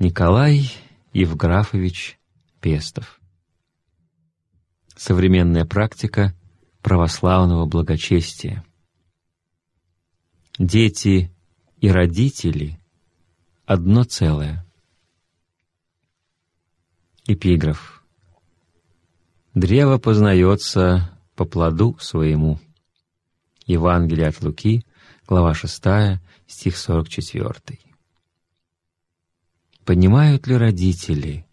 Николай Евграфович Пестов. Современная практика православного благочестия. Дети и родители — одно целое. Эпиграф. Древо познается по плоду своему. Евангелие от Луки, глава 6, стих 44. Понимают ли родители,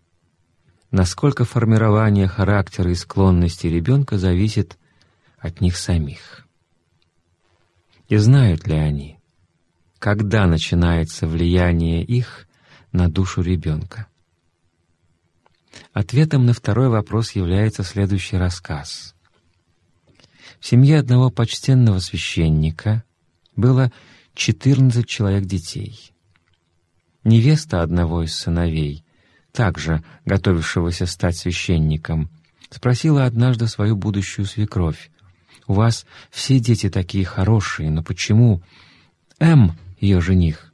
насколько формирование характера и склонности ребенка зависит от них самих? И знают ли они, когда начинается влияние их на душу ребенка? Ответом на второй вопрос является следующий рассказ. В семье одного почтенного священника было 14 человек детей. Невеста одного из сыновей, также готовившегося стать священником, спросила однажды свою будущую свекровь, «У вас все дети такие хорошие, но почему М, ее жених,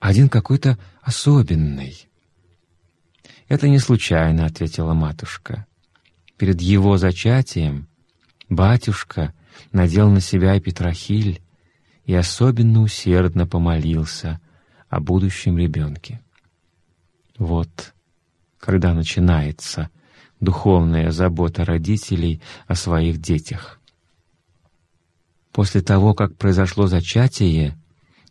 один какой-то особенный?» «Это не случайно», — ответила матушка. «Перед его зачатием батюшка надел на себя Петрохиль и особенно усердно помолился о будущем ребенке. Вот когда начинается духовная забота родителей о своих детях. После того, как произошло зачатие,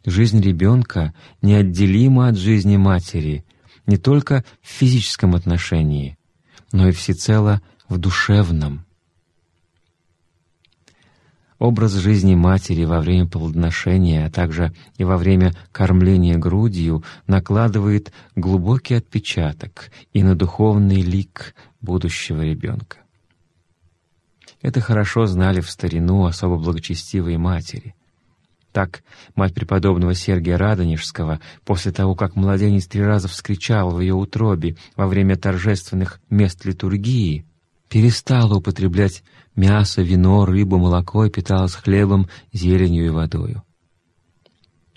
жизнь ребенка неотделима от жизни матери не только в физическом отношении, но и всецело в душевном. Образ жизни матери во время плодоношения, а также и во время кормления грудью накладывает глубокий отпечаток и на духовный лик будущего ребенка. Это хорошо знали в старину особо благочестивые матери. Так мать преподобного Сергия Радонежского, после того, как младенец три раза вскричал в ее утробе во время торжественных мест литургии, перестала употреблять мясо, вино, рыбу, молоко и питалась хлебом, зеленью и водою.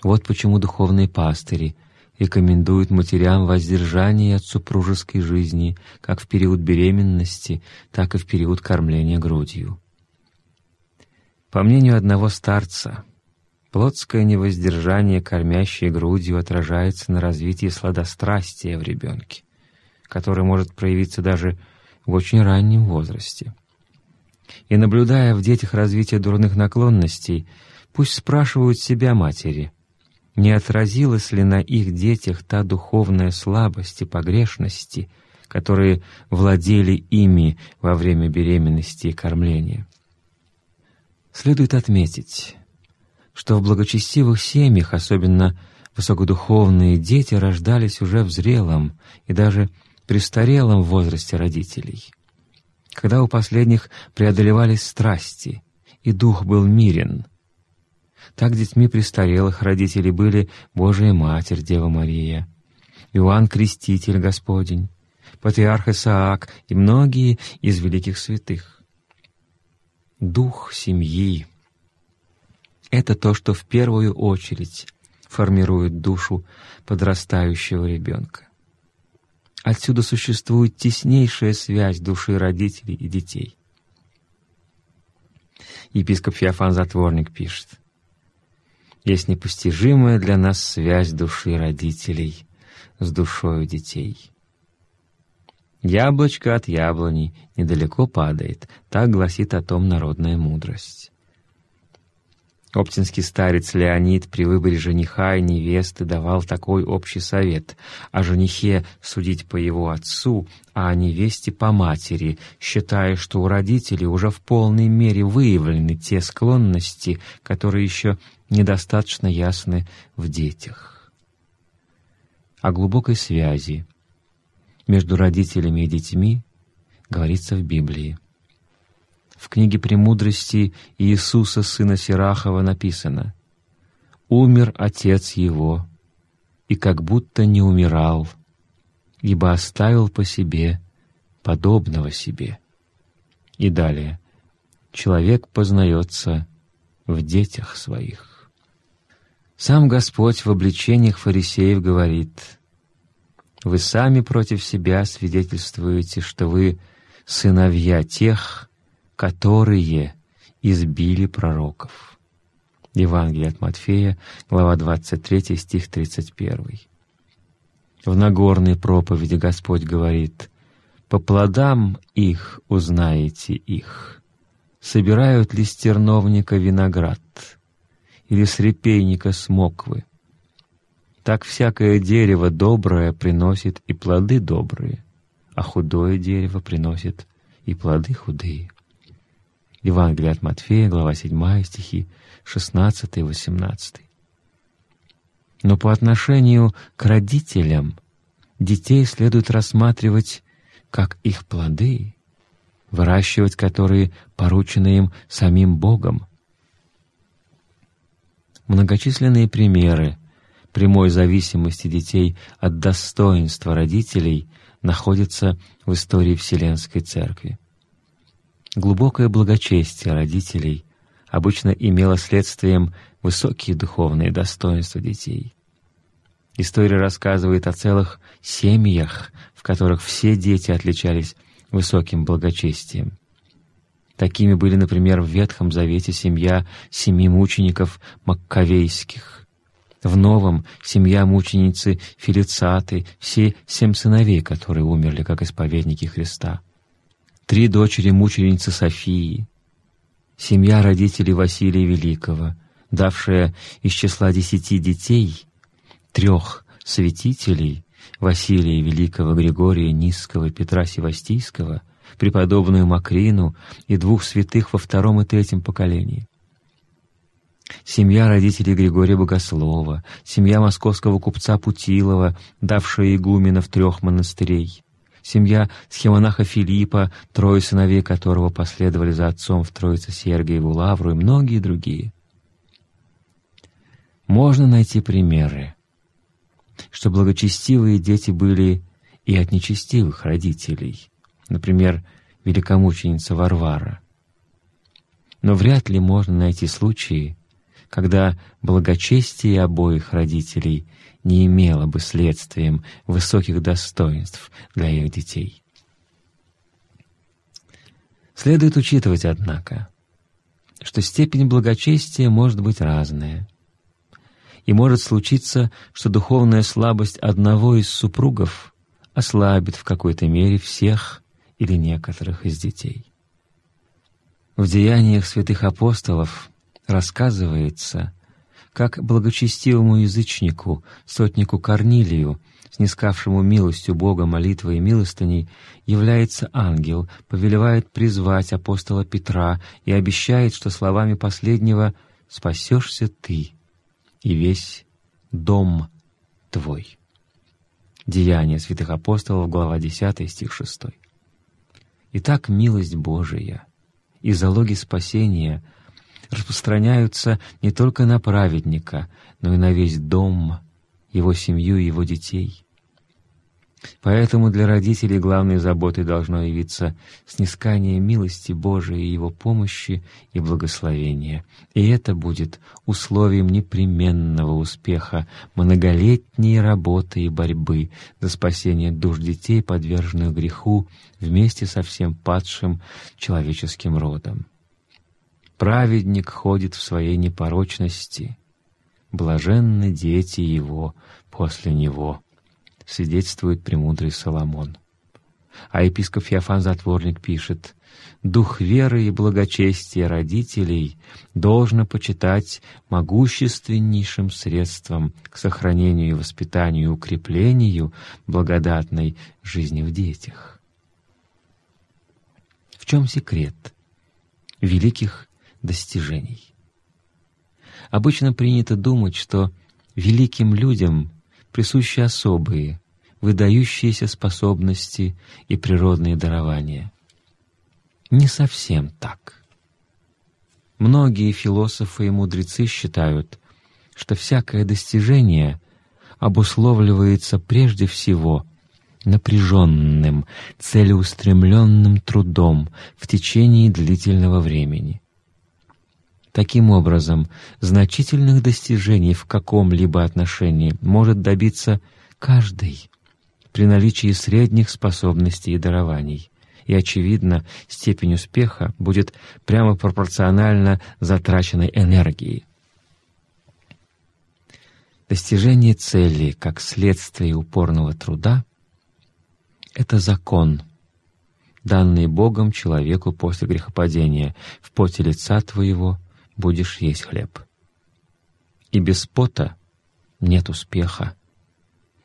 Вот почему духовные пастыри рекомендуют матерям воздержание от супружеской жизни как в период беременности, так и в период кормления грудью. По мнению одного старца, плотское невоздержание, кормящее грудью, отражается на развитии сладострастия в ребенке, которое может проявиться даже в очень раннем возрасте. И наблюдая в детях развитие дурных наклонностей, пусть спрашивают себя матери, не отразилась ли на их детях та духовная слабость и погрешности, которые владели ими во время беременности и кормления. Следует отметить, что в благочестивых семьях, особенно высокодуховные дети, рождались уже в зрелом и даже престарелом возрасте родителей, когда у последних преодолевались страсти, и дух был мирен. Так детьми престарелых родителей были Божия Матерь, Дева Мария, Иоанн Креститель Господень, Патриарх Исаак и многие из великих святых. Дух семьи — это то, что в первую очередь формирует душу подрастающего ребенка. Отсюда существует теснейшая связь души родителей и детей. Епископ Феофан Затворник пишет, «Есть непостижимая для нас связь души родителей с душою детей». «Яблочко от яблони недалеко падает», так гласит о том народная мудрость. Оптинский старец Леонид при выборе жениха и невесты давал такой общий совет — о женихе судить по его отцу, а о невесте по матери, считая, что у родителей уже в полной мере выявлены те склонности, которые еще недостаточно ясны в детях. О глубокой связи между родителями и детьми говорится в Библии. В книге «Премудрости» Иисуса, сына Сирахова, написано «Умер отец его, и как будто не умирал, ибо оставил по себе подобного себе». И далее «Человек познается в детях своих». Сам Господь в обличениях фарисеев говорит вы сами против себя свидетельствуете, что вы сыновья тех, которые избили пророков. Евангелие от Матфея, глава 23, стих 31. В Нагорной проповеди Господь говорит, «По плодам их узнаете их. Собирают ли с терновника виноград, или с репейника смоквы? Так всякое дерево доброе приносит и плоды добрые, а худое дерево приносит и плоды худые». Евангелие от Матфея, глава 7, стихи 16 и 18. Но по отношению к родителям детей следует рассматривать как их плоды, выращивать которые поручены им самим Богом. Многочисленные примеры прямой зависимости детей от достоинства родителей находятся в истории Вселенской Церкви. Глубокое благочестие родителей обычно имело следствием высокие духовные достоинства детей. История рассказывает о целых семьях, в которых все дети отличались высоким благочестием. Такими были, например, в Ветхом Завете семья семи мучеников Маккавейских, в Новом — семья мученицы Филицаты, все семь сыновей, которые умерли как исповедники Христа — три дочери мученицы Софии, семья родителей Василия Великого, давшая из числа десяти детей трех святителей Василия Великого, Григория Низкого, Петра Севастийского, преподобную Макрину и двух святых во втором и третьем поколении. Семья родителей Григория Богослова, семья московского купца Путилова, давшая игуменов трех монастырей, семья схемонаха Филиппа, трое сыновей которого последовали за отцом в Троице Сергиеву Лавру и многие другие. Можно найти примеры, что благочестивые дети были и от нечестивых родителей, например, великомученица Варвара. Но вряд ли можно найти случаи, когда благочестие обоих родителей не имело бы следствием высоких достоинств для их детей. Следует учитывать, однако, что степень благочестия может быть разная, и может случиться, что духовная слабость одного из супругов ослабит в какой-то мере всех или некоторых из детей. В деяниях святых апостолов рассказывается, как благочестивому язычнику, сотнику Корнилию, снискавшему милостью Бога молитвой и милостыней, является ангел, повелевает призвать апостола Петра и обещает, что словами последнего «спасешься ты и весь дом твой». Деяния святых апостолов, глава 10, стих 6. Итак, милость Божия и залоги спасения — распространяются не только на праведника, но и на весь дом, его семью и его детей. Поэтому для родителей главной заботой должно явиться снискание милости Божией Его помощи и благословения. И это будет условием непременного успеха многолетней работы и борьбы за спасение душ детей, подверженных греху, вместе со всем падшим человеческим родом. Праведник ходит в своей непорочности. Блаженны дети его после него, свидетельствует премудрый Соломон. А епископ Феофан Затворник пишет, «Дух веры и благочестия родителей должно почитать могущественнейшим средством к сохранению и воспитанию и укреплению благодатной жизни в детях». В чем секрет великих достижений. Обычно принято думать, что великим людям присущи особые, выдающиеся способности и природные дарования. Не совсем так. Многие философы и мудрецы считают, что всякое достижение обусловливается прежде всего напряженным, целеустремленным трудом в течение длительного времени — Таким образом, значительных достижений в каком-либо отношении может добиться каждый, при наличии средних способностей и дарований. И, очевидно, степень успеха будет прямо пропорциональна затраченной энергии. Достижение цели как следствие упорного труда — это закон, данный Богом человеку после грехопадения. В поте лица твоего будешь есть хлеб. И без пота нет успеха.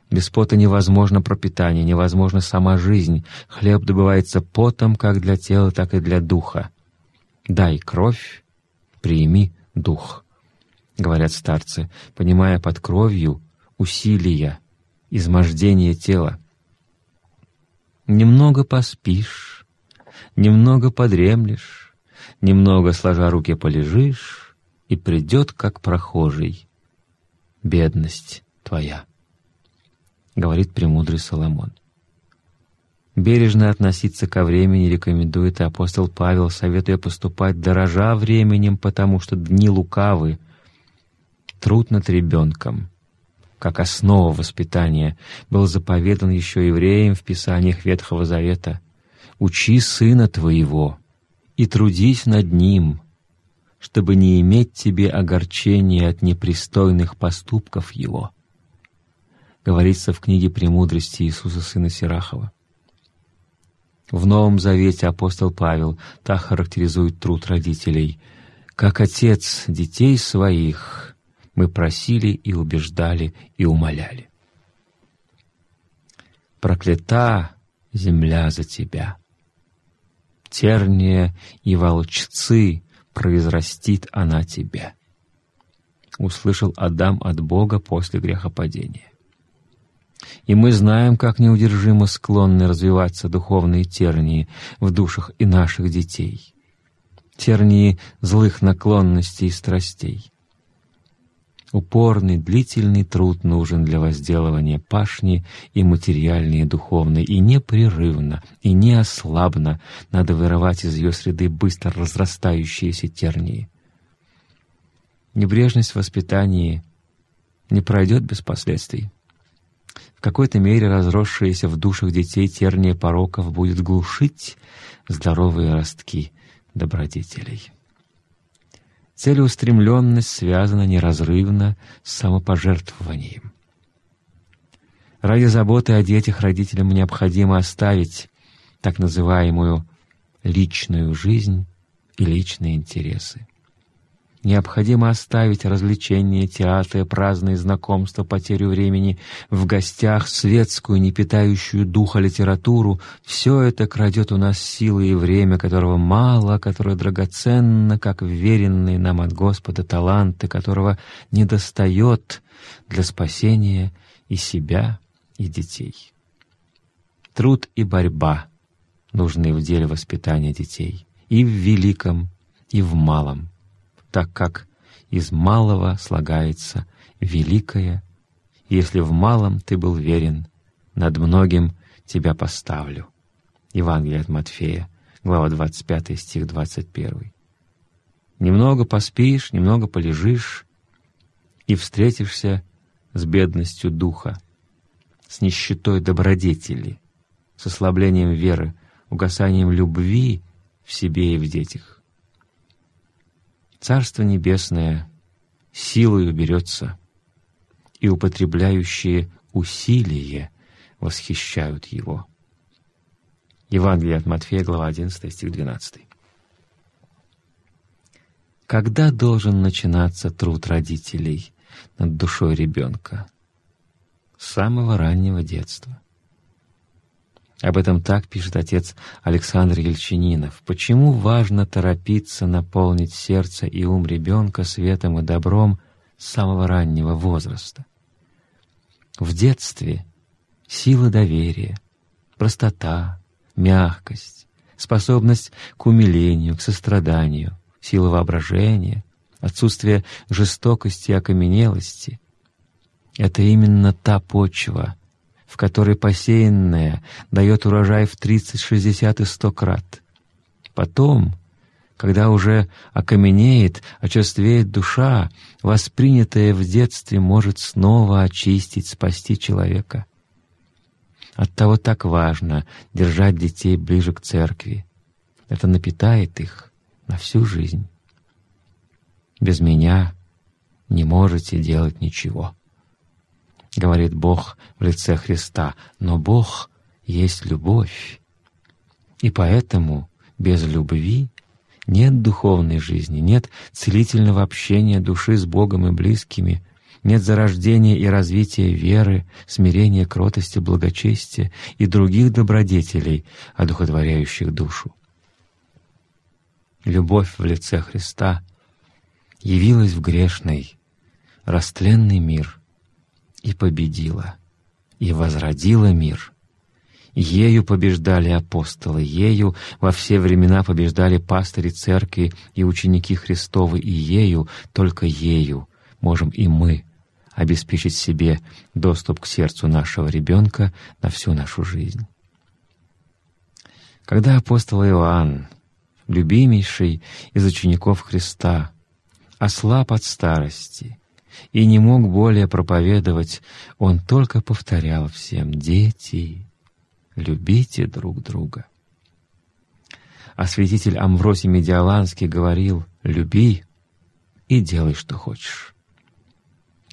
Без пота невозможно пропитание, невозможна сама жизнь. Хлеб добывается потом как для тела, так и для духа. Дай кровь, приими дух говорят старцы, понимая под кровью усилия, измождение тела. Немного поспишь, немного подремлешь, немного сложа руки полежишь, и придет, как прохожий, бедность твоя, говорит премудрый Соломон. Бережно относиться ко времени рекомендует и апостол Павел, советуя поступать дорожа временем, потому что дни лукавы — Труд над ребенком, как основа воспитания, был заповедан еще евреям в Писаниях Ветхого Завета. «Учи сына твоего и трудись над ним, чтобы не иметь тебе огорчения от непристойных поступков его», говорится в книге «Премудрости Иисуса Сына Сирахова». В Новом Завете апостол Павел так характеризует труд родителей, как отец детей своих — мы просили и убеждали и умоляли. Проклята земля за тебя. Терния и волчцы произрастит она тебе. Услышал Адам от Бога после грехопадения. И мы знаем, как неудержимо склонны развиваться духовные тернии в душах и наших детей. Тернии злых наклонностей и страстей. Упорный, длительный труд нужен для возделывания пашни и материальной, и духовной, и непрерывно, и неослабно надо вырывать из ее среды быстро разрастающиеся тернии. Небрежность в воспитании не пройдет без последствий. В какой-то мере разросшиеся в душах детей терния пороков будет глушить здоровые ростки добродетелей. Целеустремленность связана неразрывно с самопожертвованием. Ради заботы о детях родителям необходимо оставить так называемую личную жизнь и личные интересы. Необходимо оставить развлечения, театры, праздные знакомства, потерю времени в гостях, светскую, не питающую духа литературу. Все это крадет у нас силы и время, которого мало, которое драгоценно, как веренные нам от Господа таланты, которого недостает для спасения и себя, и детей. Труд и борьба нужны в деле воспитания детей и в великом, и в малом так как из малого слагается великое. Если в малом ты был верен, над многим тебя поставлю. Евангелие от Матфея, глава 25, стих 21. Немного поспишь, немного полежишь, и встретишься с бедностью духа, с нищетой добродетели, с ослаблением веры, угасанием любви в себе и в детях. Царство Небесное силою берется, и употребляющие усилие восхищают его. Евангелие от Матфея, глава 11, стих 12. Когда должен начинаться труд родителей над душой ребенка? С самого раннего детства. Об этом так пишет отец Александр Ельчининов. Почему важно торопиться наполнить сердце и ум ребенка светом и добром с самого раннего возраста? В детстве сила доверия, простота, мягкость, способность к умилению, к состраданию, сила воображения, отсутствие жестокости и окаменелости — это именно та почва, в которой посеянное дает урожай в 30, 60 и 100 крат. Потом, когда уже окаменеет, очерствеет душа, воспринятая в детстве может снова очистить, спасти человека. Оттого так важно держать детей ближе к церкви. Это напитает их на всю жизнь. Без меня не можете делать ничего. Говорит Бог в лице Христа, но Бог есть любовь. И поэтому без любви нет духовной жизни, нет целительного общения души с Богом и близкими, нет зарождения и развития веры, смирения, кротости, благочестия и других добродетелей, одухотворяющих душу. Любовь в лице Христа явилась в грешный, растленный мир и победила, и возродила мир. Ею побеждали апостолы, ею во все времена побеждали пастыри церкви и ученики Христовы, и ею, только ею можем и мы обеспечить себе доступ к сердцу нашего ребенка на всю нашу жизнь. Когда апостол Иоанн, любимейший из учеников Христа, ослаб от старости и не мог более проповедовать, он только повторял всем «Дети, любите друг друга». А святитель Амвросий Медиаланский говорил «Люби и делай, что хочешь».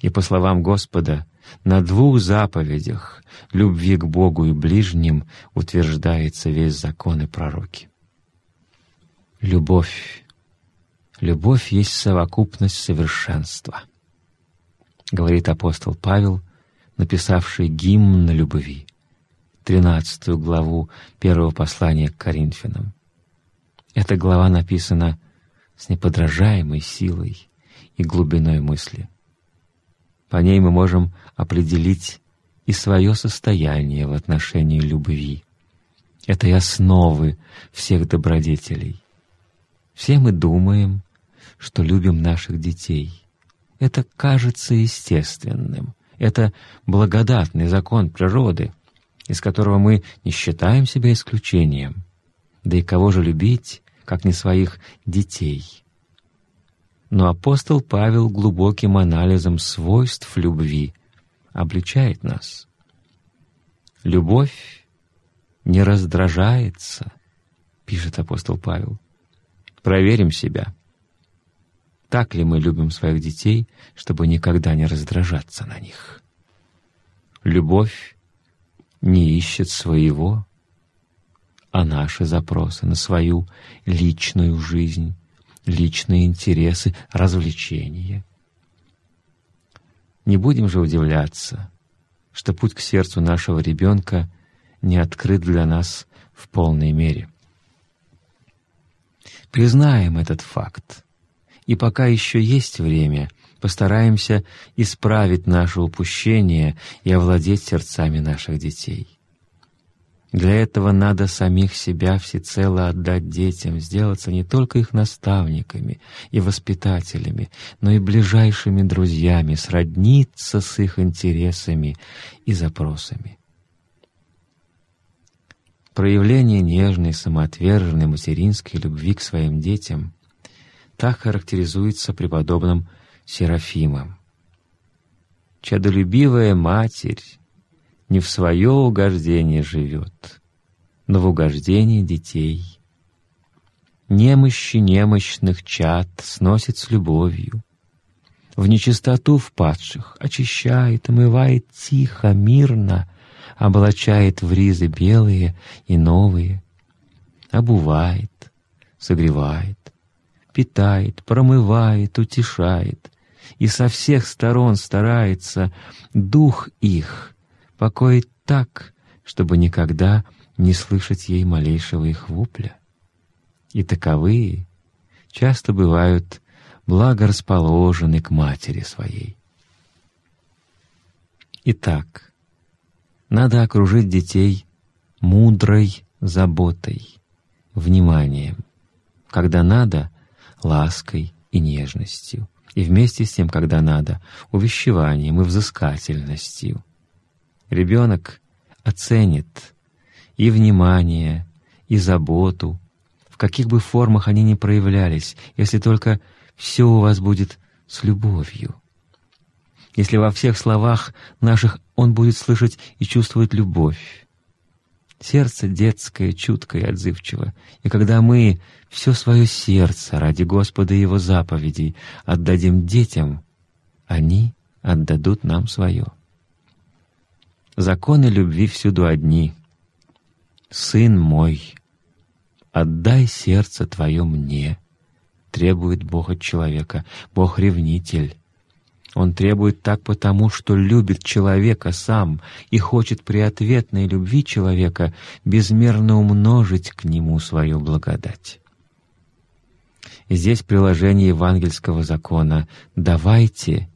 И по словам Господа, на двух заповедях — любви к Богу и ближним — утверждается весь закон и пророки. Любовь. Любовь есть совокупность совершенства, говорит апостол Павел, написавший гимн на любви, тринадцатую главу первого послания к Коринфянам. Эта глава написана с неподражаемой силой и глубиной мысли. По ней мы можем определить и свое состояние в отношении любви, этой основы всех добродетелей. Все мы думаем, что любим наших детей. Это кажется естественным. Это благодатный закон природы, из которого мы не считаем себя исключением. Да и кого же любить, как не своих детей? Но апостол Павел глубоким анализом свойств любви обличает нас. «Любовь не раздражается», — пишет апостол Павел. Проверим себя. Так ли мы любим своих детей, чтобы никогда не раздражаться на них? Любовь не ищет своего, а наши запросы на свою личную жизнь личные интересы, развлечения. Не будем же удивляться, что путь к сердцу нашего ребенка не открыт для нас в полной мере. Признаем этот факт, и пока еще есть время, постараемся исправить наше упущение и овладеть сердцами наших детей. Для этого надо самих себя всецело отдать детям, сделаться не только их наставниками и воспитателями, но и ближайшими друзьями, сродниться с их интересами и запросами. Проявление нежной, самоотверженной материнской любви к своим детям так характеризуется преподобным Серафимом. Чадолюбивая матерь не в свое угождение живет, но в угождении детей. Немощи немощных чад сносит с любовью, в нечистоту впадших очищает, омывает тихо, мирно, облачает в ризы белые и новые, обувает, согревает, питает, промывает, утешает, и со всех сторон старается дух их покоить так, чтобы никогда не слышать ей малейшего их вупля. И таковые часто бывают благорасположены к матери своей. Итак, надо окружить детей мудрой заботой, вниманием, когда надо — лаской и нежностью, и вместе с тем, когда надо — увещеванием и взыскательностью — Ребенок оценит и внимание, и заботу, в каких бы формах они ни проявлялись, если только все у вас будет с любовью. Если во всех словах наших он будет слышать и чувствовать любовь, Сердце детское, чуткое и отзывчиво. И когда мы все свое сердце ради Господа и Его заповедей отдадим детям, они отдадут нам свое. Законы любви всюду одни. «Сын мой, отдай сердце твое мне», требует Бог от человека, Бог ревнитель. Он требует так потому, что любит человека сам и хочет при ответной любви человека безмерно умножить к нему свою благодать. Здесь приложение евангельского закона «давайте,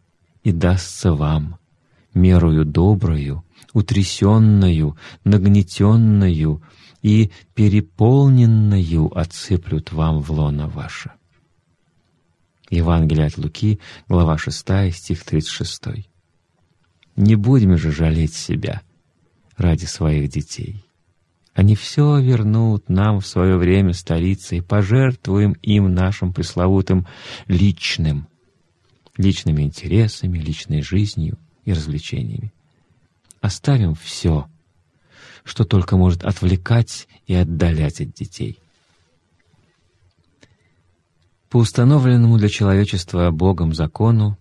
и дастся вам, мерою доброю, утрясенную, нагнетенную и переполненную отсыплют вам в лоно ваше». Евангелие от Луки, глава 6, стих 36. «Не будем же жалеть себя ради своих детей. Они все вернут нам в свое время столицы и пожертвуем им нашим пресловутым личным, личными интересами, личной жизнью и развлечениями. Оставим все, что только может отвлекать и отдалять от детей. По установленному для человечества Богом закону,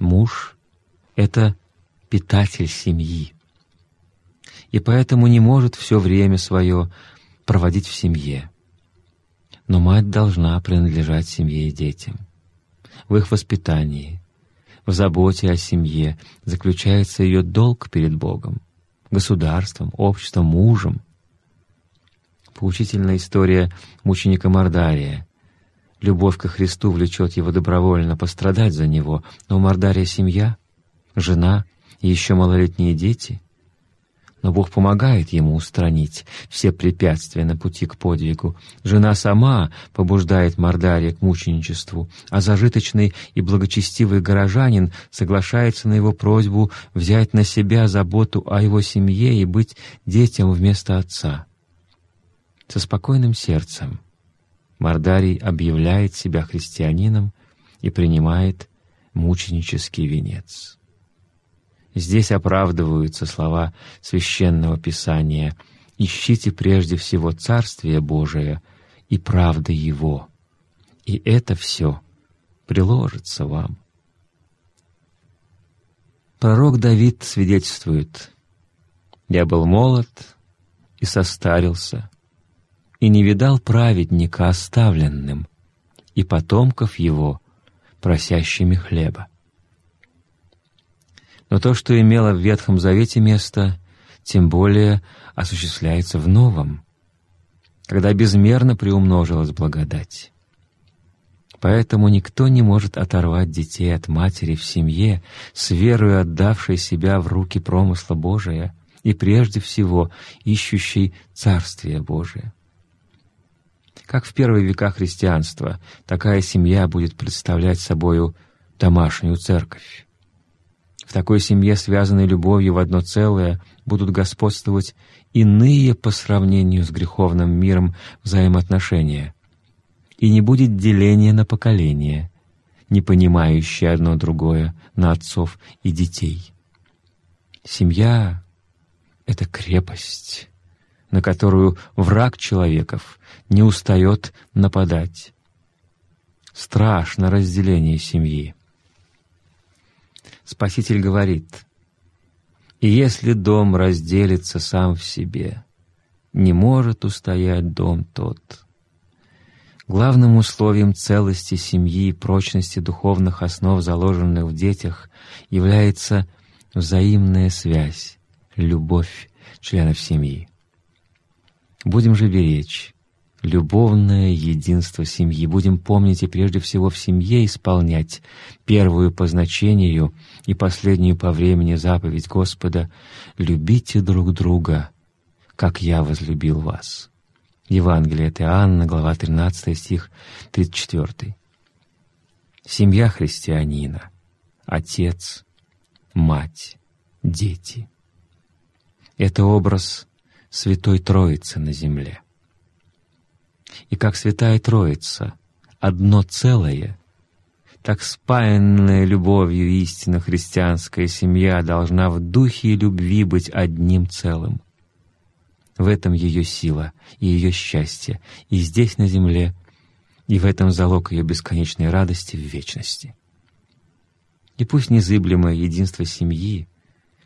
муж — это питатель семьи, и поэтому не может все время свое проводить в семье. Но мать должна принадлежать семье и детям. В их воспитании, в заботе о семье заключается ее долг перед Богом, государством, обществом, мужем. Поучительная история мученика Мордария — Любовь ко Христу влечет его добровольно пострадать за него, но у Мордария семья, жена и еще малолетние дети. Но Бог помогает ему устранить все препятствия на пути к подвигу. Жена сама побуждает Мордария к мученичеству, а зажиточный и благочестивый горожанин соглашается на его просьбу взять на себя заботу о его семье и быть детям вместо отца. Со спокойным сердцем — Мардарий объявляет себя христианином и принимает мученический венец. Здесь оправдываются слова Священного Писания «Ищите прежде всего Царствие Божие и правды Его, и это все приложится вам». Пророк Давид свидетельствует «Я был молод и состарился, и не видал праведника оставленным, и потомков его, просящими хлеба. Но то, что имело в Ветхом Завете место, тем более осуществляется в Новом, когда безмерно приумножилась благодать. Поэтому никто не может оторвать детей от матери в семье, с верою отдавшей себя в руки промысла Божия и прежде всего ищущей Царствие Божие. Как в первые века христианства, такая семья будет представлять собою домашнюю церковь. В такой семье, связанной любовью в одно целое, будут господствовать иные по сравнению с греховным миром взаимоотношения. И не будет деления на поколения, не понимающие одно другое, на отцов и детей. Семья — это крепость, на которую враг человеков не устает нападать. Страшно разделение семьи. Спаситель говорит, «И если дом разделится сам в себе, не может устоять дом тот». Главным условием целости семьи и прочности духовных основ, заложенных в детях, является взаимная связь, любовь членов семьи. Будем же беречь любовное единство семьи. Будем помнить и прежде всего в семье исполнять первую по значению и последнюю по времени заповедь Господа «Любите друг друга, как я возлюбил вас». Евангелие от Иоанна, глава 13, стих 34. Семья христианина, отец, мать, дети — это образ Святой Троицы на земле. И как Святая Троица одно целое, так спаянная любовью истинно христианская семья должна в духе и любви быть одним целым. В этом ее сила и ее счастье, и здесь, на земле, и в этом залог ее бесконечной радости в вечности. И пусть незыблемое единство семьи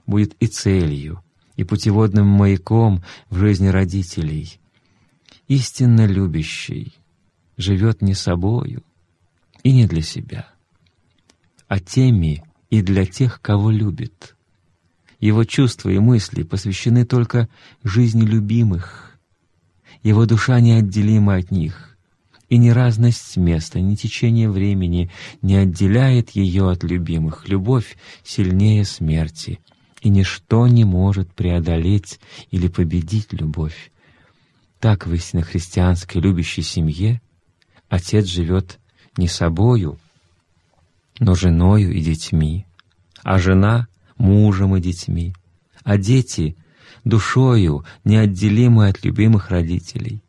будет и целью, и путеводным маяком в жизни родителей. Истинно любящий живет не собою и не для себя, а теми и для тех, кого любит. Его чувства и мысли посвящены только жизни любимых. Его душа неотделима от них, и ни разность места, ни течение времени не отделяет ее от любимых. Любовь сильнее смерти — и ничто не может преодолеть или победить любовь. Так в истинно христианской любящей семье отец живет не собою, но женою и детьми, а жена — мужем и детьми, а дети — душою, неотделимы от любимых родителей.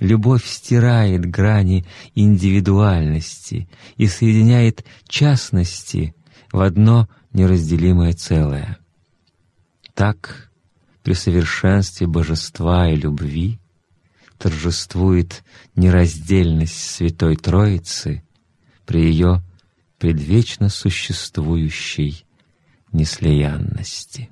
Любовь стирает грани индивидуальности и соединяет частности в одно неразделимое целое. Так, при совершенстве божества и любви торжествует нераздельность Святой Троицы при ее предвечно существующей неслиянности.